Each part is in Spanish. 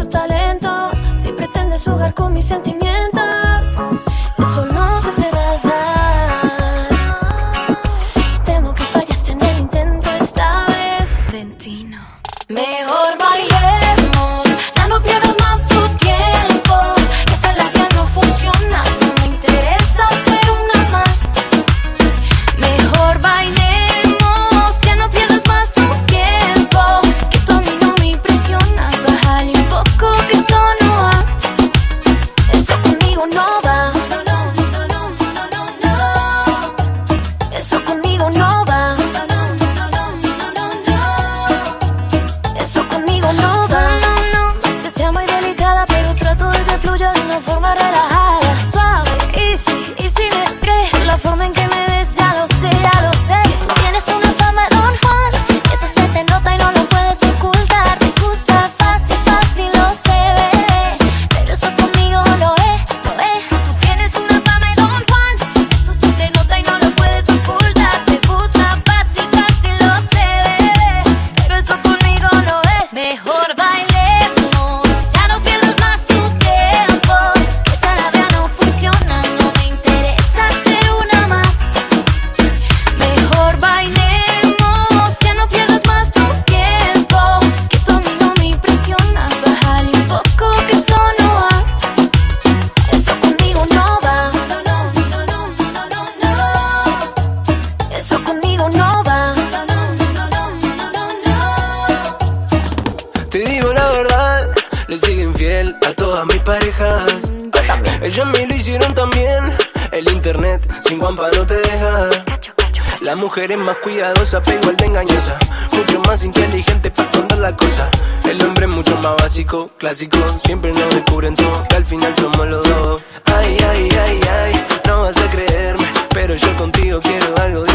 su talento si pretendes jugar con mis sentimientos. Eso no se te va a dar. Temo que fallaste en el intento esta vez. Ventino. Mejor. forma relajada. Parejas. Ellos me lo hicieron también. El internet sin guampa no te deja. La mujer es más cuidadosa, pero igual de engañosa. Mucho más inteligente para esconder la cosa. El hombre es mucho más básico, clásico. Siempre nos descubren todo, que al final somos los dos. Ay, ay, ay, ay, no vas a creerme. Pero yo contigo quiero algo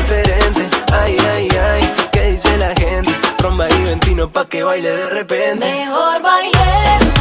ventino pa' que baile de repente. Mejor bailemos